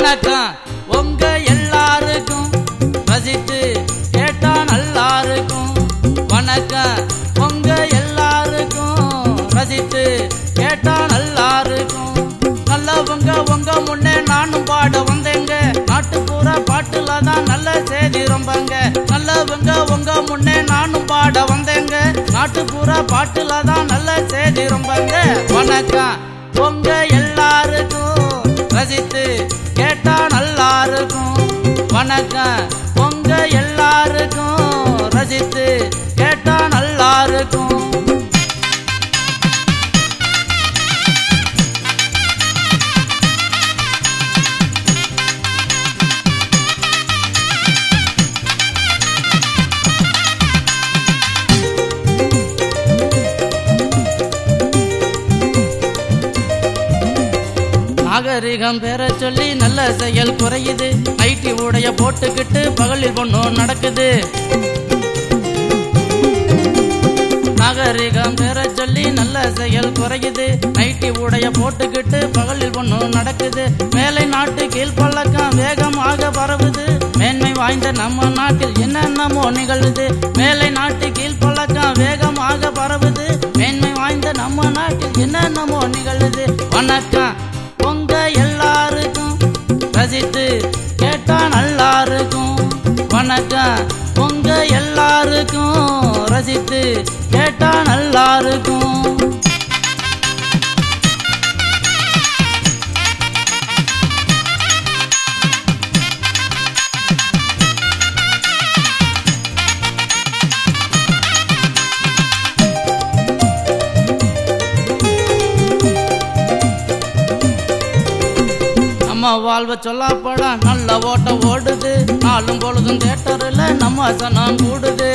வணக்கம். உங்க எல்லாருக்கும் வசித்து கேட்டா நல்லா இருக்கும் வணக்கம். உங்க எல்லாருக்கும் வசித்து கேட்டா நல்லா இருக்கும் நல்லவங்க உங்க முன்னே நானும் பாட வந்தேங்க. நாட்டுப்புற பாட்டுல தான் நல்ல செய்தி ரொம்பங்க. நல்லவங்க உங்க முன்னே நானும் பாட வந்தேங்க. நாட்டுப்புற பாட்டுல தான் நல்ல செய்தி ரொம்பங்க. வணக்கம். உங்க வணக்கம். நாகரிகம் பெற சொல்லி நல்ல செயல் குறையுது ஐடி உடைய போட்டுக்கிட்டு பகலில் பொண்ணும் நடக்குது. நாகரிகம் பெற சொல்லி நல்ல செயல் குறையுது நைட்டி உடைய போட்டுக்கிட்டு பகலில் பொண்ணும் நடக்குது. மேலை நாட்டு கீழ்ப்பழக்கம் வேகமாக பரவுது. மேன்மை வாய்ந்த நம்ம நாட்டில் என்னென்னமோ நிகழ்வுது மேலை நாட்டு கீழ்ப்பழக்கம் வேகமாக பரவுது. மேன்மை வாய்ந்த நம்ம நாட்டில் என்னென்னமோ நிகழுது. வணக்கம். வணக்கம் உங்க எல்லாருக்கும் ரசித்து கேட்டா நல்லா இருக்கும் நம்ம வாழ்வ சொல்லாப்படா. நல்ல ஓட்டம் ஓடுது. நாளும் பொழுதும் தேட்டரில் நம்ம சனம் கூடுது.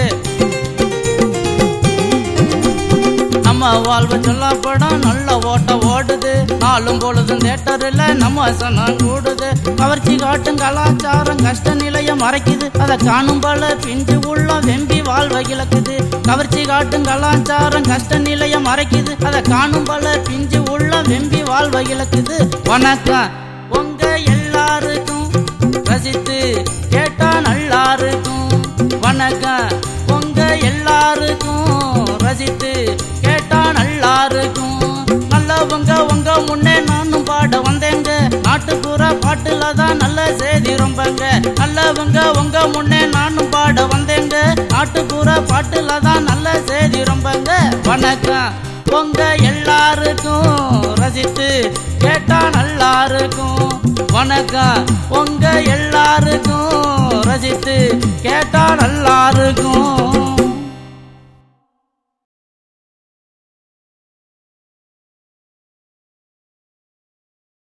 நம்ம வாழ்வ சொல்லாப்படா. நல்ல ஓட்டம் ஓடுது. நாளும் பொழுதும் தேட்டரில் நம்ம சனம் கூடுது. கவர்ச்சி காட்டும் கலாச்சாரம் கஷ்ட நிலையம் மறைக்குது. அதை காணும் பல பிஞ்சு உள்ள வெம்பி வாழ்வை இழக்குது. கவர்ச்சி காட்டும் கலாச்சாரம் கஷ்ட நிலையம் மறைக்குது. அதை காணும் பல பிஞ்சு உள்ள வெம்பி வாழ்வை இழக்குது. வணக்கம். ரசித்து கேட்டா நல்லாருக்கும். வணக்கம். உங்க எல்லாருக்கும் ரசித்து கேட்டா நல்லாருக்கும். நல்லவங்க உங்க முன்னே நானும் பாட வந்தேங்க. நாட்டுப்புற பாட்டுல தான் நல்ல செய்தி ரொம்பங்க. நல்லவங்க உங்க முன்னே நானும் பாட வந்தேங்க. நாட்டுப்புற பாட்டுல தான் நல்ல செய்தி ரொம்பங்க. வணக்கம். உங்க எல்லாருக்கும் ரசித்து கேட்டா நல்லா இருக்கும் வணக்கம் உங்க எல்லாருக்கும் ரசித்து கேட்டா நல்லா இருக்கும்